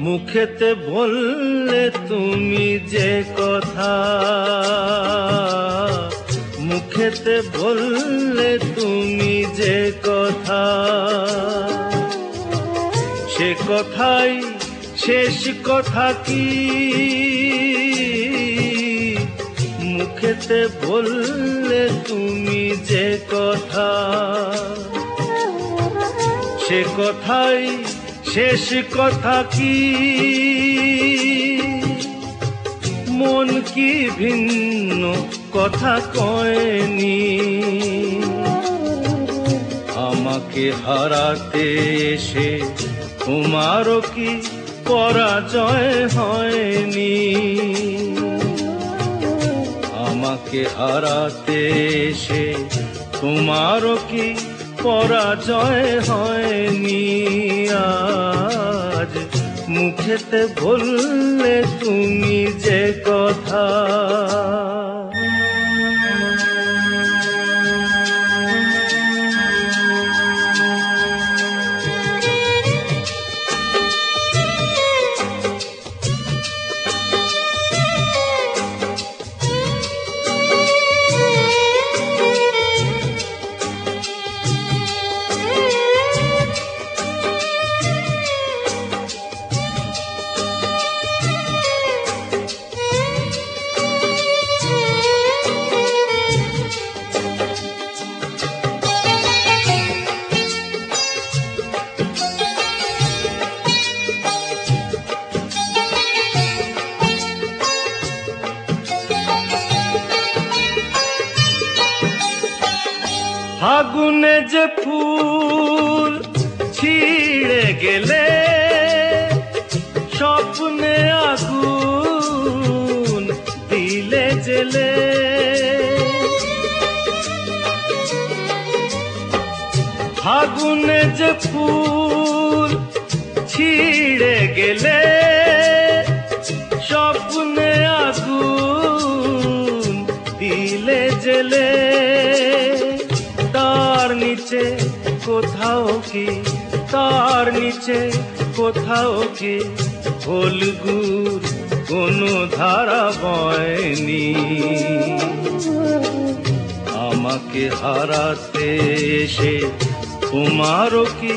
মুখেতে বললে তুমি যে কথা। মুখেতে বললে তুমি যে কথা। সে কথাই শেষ কথা কি? মুখেতে বললে তুমি যে কথা। সে কথাই শেষ কথা কি? মন কি ভিন্ন কথা কয়নি? আমাকে হারাতে এসে তোমারও কি পরাজয় হয়নি? আমাকে হারাতে এসে তোমারও কি পরাজয় হয়নি? মুখেতে বললে তুমি যে কথা। ফাগুনে যে ফুল ছিঁড়ে গেলে স্বপ্নে আগুন দিলে জেলে। ফাগুনে যে ফুল ছিঁড়ে কোথাও কি? তার নিচে কোথাও কি? হলগুর কোনো ধারা বয়নি। আমাকে হারাতে এসে তোমারও কি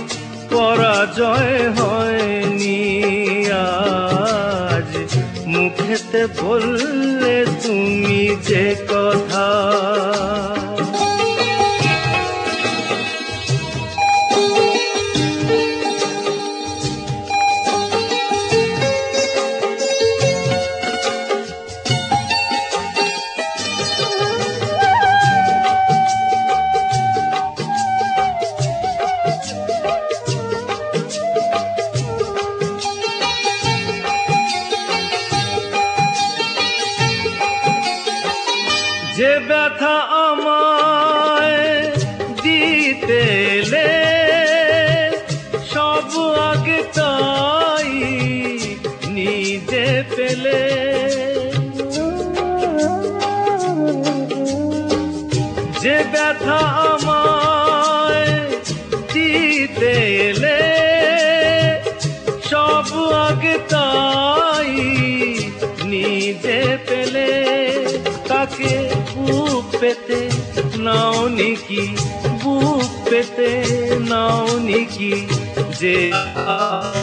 পরাজয় হয়নি? আজ মুখেতে বললে তুমি যে কথা যে ব্যথা আমায় দিতে সব আগে তাই নিজে পেলে। যে ব্যথা bete na oniki bu bete na oniki je a